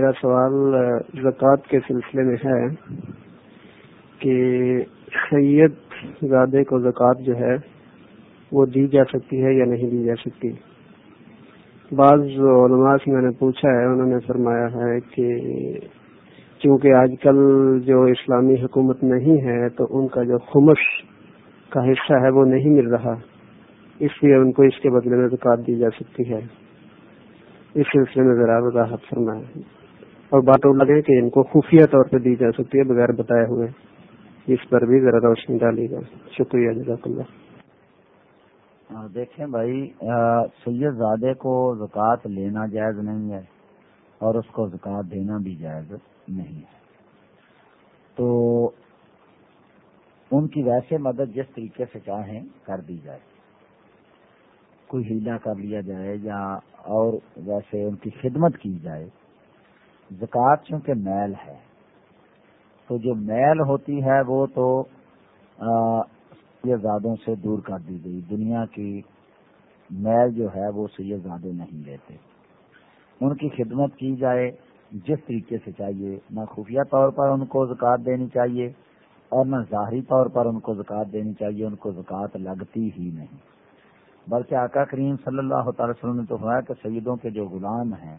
میرا سوال زکوٰۃ کے سلسلے میں ہے کہ سید زادے کو زکوٰۃ جو ہے وہ دی جا سکتی ہے یا نہیں دی جا سکتی؟ بعض علماء سے میں نے پوچھا ہے، انہوں نے فرمایا ہے کہ چونکہ آج کل جو اسلامی حکومت نہیں ہے، تو ان کا جو خمش کا حصہ ہے وہ نہیں مل رہا، اس لیے ان کو اس کے بدلے میں زکوٰۃ دی جا سکتی ہے۔ اس سلسلے میں ذرا وضاحت فرمائے اور بات لگے کہ ان کو خفیہ طور پہ دی جا سکتی ہے، بغیر بتائے ہوئے۔ اس پر بھی ذرا روشنی ڈالی گا شکریہ، جزاک اللہ۔ دیکھیں بھائی سید زادے کو زکوٰۃ لینا جائز نہیں ہے اور اس کو زکوٰۃ دینا بھی جائز نہیں ہے۔ تو ان کی ویسے مدد جس طریقے سے چاہیں کر دی جائے۔ کوئی ہیلا کر لیا جائے یا اور ویسے ان کی خدمت کی جائے۔ زکوٰۃ چونکہ میل ہے۔ تو جو میل ہوتی ہے وہ تو زادوں سے دور کر دی گئی۔ دنیا کی میل جو ہے وہ سید زادے نہیں لیتے۔ ان کی خدمت کی جائے، جس طریقے سے چاہیے۔ نہ خفیہ طور پر ان کو زکوٰۃ دینی چاہیے اور نہ ظاہری طور پر ان کو زکوٰۃ دینی چاہیے۔ ان کو زکوٰۃ لگتی ہی نہیں۔ بلکہ آقا کریم صلی اللہ تعالی وسلم نے تو ہوا کہ سیدوں کے جو غلام ہیں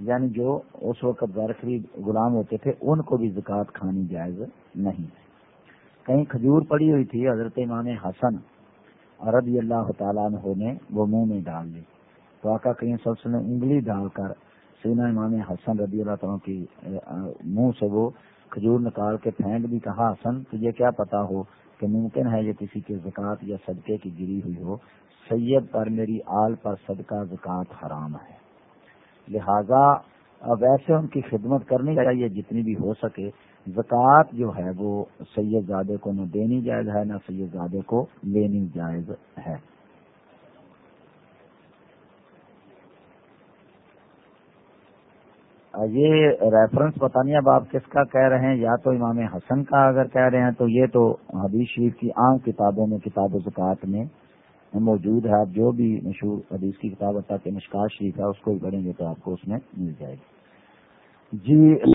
یعنی جو اس وقت زرخری غلام ہوتے تھے، ان کو بھی زکوٰۃ کھانی جائز نہیں کہیں کھجور پڑی ہوئی تھی، حضرت امام حسن رضی اللہ تعالیٰ عنہ نے وہ منہ میں ڈال لی تو آقا کریم صلی نے انگلی ڈال کر سینا امام حسن رضی اللہ تعالیٰ کی منہ سے وہ کھجور نکال کے پھینک بھی کہا، حسن، تجھے کیا پتا ہو کہ ممکن ہے یہ کسی کے زکوٰۃ یا صدقے کی گری ہوئی ہو؟ سید پر میری آل پر صدقہ زکوٰۃ حرام ہے۔ لہذا ویسے ان کی خدمت کرنی چاہیے جتنی بھی ہو سکے۔ زکوٰۃ جو ہے وہ سید زادے کو نہ دینی جائز ہے، نہ سید زادے کو لینی جائز ہے۔ یہ ریفرنس پتہ نہیں اب آپ کس کا کہہ رہے ہیں، یا تو امام حسن کا اگر کہہ رہے ہیں، تو یہ تو حدیث شریف کی عام کتابوں میں، کتاب و زکوٰۃ میں موجود ہے۔ آپ جو بھی مشہور حدیث کی کتاب کہ مشکار شریف ہے، اس کو بھی پڑھیں گے تو آپ کو اس میں مل جائے گی۔ جی